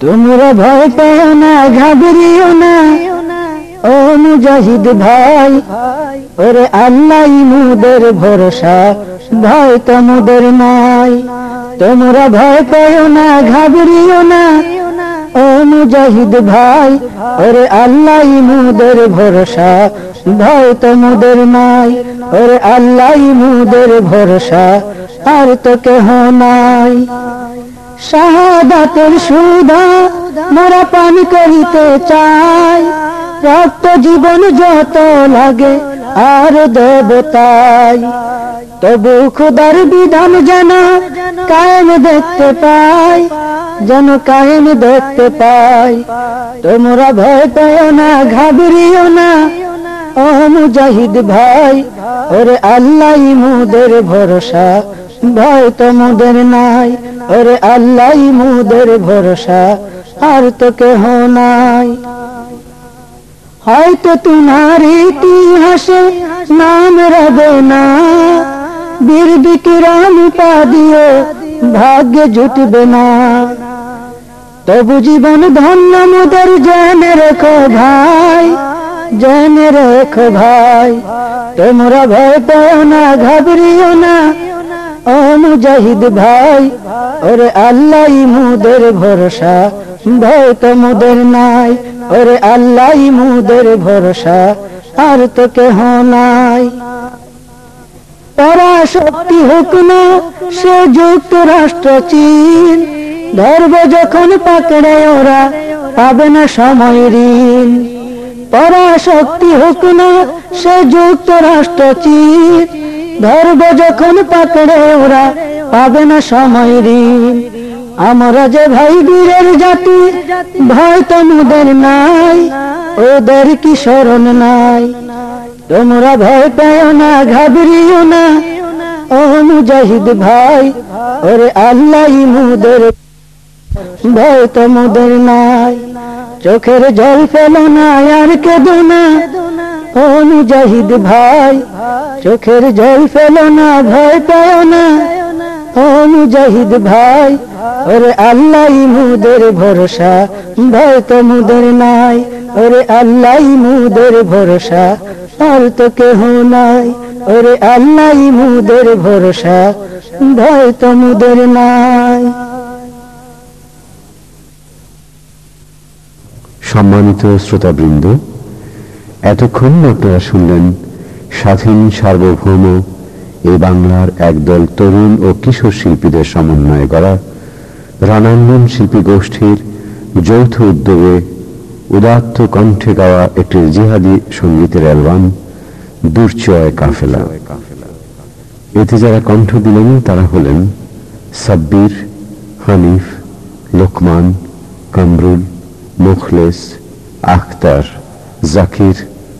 তোমরা ভয় পেও না, ঘাবড়িও না। ও মুজাহিদ ভাই, ওরে আল্লাহ মুদের ভরসা, ভয় তোমাদের নাই। তোমরা ভয় পেও না, ঘাবড়িও না। ও মুজাহিদ ভাই, ওরে আল্লাহ মুদের ভরসা, ভয় তোমাদের নাই। ওরে আল্লাহ মুদের ভরসা, আর তো কেহ নাই। শাহাদাতের সুধা মোরা পান করিতে চাই রক্ত জীবন যত লাগে, আর দেবতাই তবু খুদার বিধান যেন কায়েম দেখতে পাই যেন কায়েম দেখতে পাই তোমরা ভয় পেও না, ঘাবড়িও না ও মুজাহিদ ভাই, ওরে আল্লাহ মুদের ভরসা। ভয় তোমাদের নাই, ওরে আল্লাহ মুদের ভরসা। আর তো কেহ নাই। হয়তো তোমার ইতিহাসে নাম রবে না, বীর বিক্রম উপাদিও ভাগ্যে জুটবে না। তবু জীবন ধন্য মুদের জেনে রেখো ভাই জেনে রেখো ভাই, তোমরা ভয় পেও না, ঘাবড়িও না। ও মুজাহিদ ভাই, ওরে আল্লাহ মুদের ভরসা, ভয় তো মুদের নাই। ওরে আল্লাহ মুদের ভরসা, আর তো কেহ নাই। পরাশক্তি হোক না, সে যুক্ত রাষ্ট্র চীন। ধর্ম যখন পাকড়ে ওরা, পাবে না সময় ঋণ। পরাশক্তি হোক না, সে যুক্তরাষ্ট্র চীন ধর্ম যখন পাকড়ে, ওরা পাবে না সময় ঋণ। আমরা যে ভাই বীরের জাতি, ভয় তোমাদের নাই, ওদের কি স্মরণ নাই? তোমরা ভয় পেও না, ঘাবড়িও না ও মুজাহিদ ভাই, ওরে আল্লাহ মুদের, ভয় তোমাদের নাই। চোখের জল ফেলো না আর কেঁদো না। ও ভাই, চোখের জল ফেলো না ভয় পেও না। ও ভাই, ওরে আল্লাহ মুদের ভরসা, ভয় তো মুদের নাই। ওরে আল্লাহ মুদের ভরসা আর তো কেহ নাই। ওরে আল্লাহ মুদের ভরসা, ভয় তো মুদের নাই। সম্মানিত শ্রোতাবৃন্দ, এতক্ষণ আপনারা শুনলেন স্বাধীন সার্বভৌম এই বাংলার একদল তরুণ ও কিশোর শিল্পীদের সমন্বয়ে করা রানান্দন শিল্পী গোষ্ঠীর যৌথ উদ্যোগে উদাত্ত কণ্ঠে গাওয়া একটি জিহাদি সঙ্গীতের অ্যালবাম দুর্চয় কাফেলা। এতে যারা কণ্ঠ দিলেন, তারা হলেন সাব্বির, হানিফ, লোকমান, কামরুল মুখলেস আখতার জাকির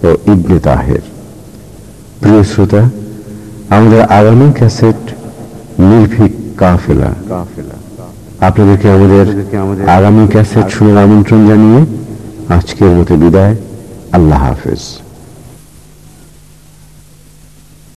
ও ইবনে তাহের। প্রিয় শ্রোতা আমাদের আগামী ক্যাসেট নির্ভীক কাফেলা। আপনাদেরকে আমাদের আগামী ক্যাসেট শুনে আমন্ত্রণ জানিয়ে আজকের মতো বিদায়। আল্লাহ হাফেজ।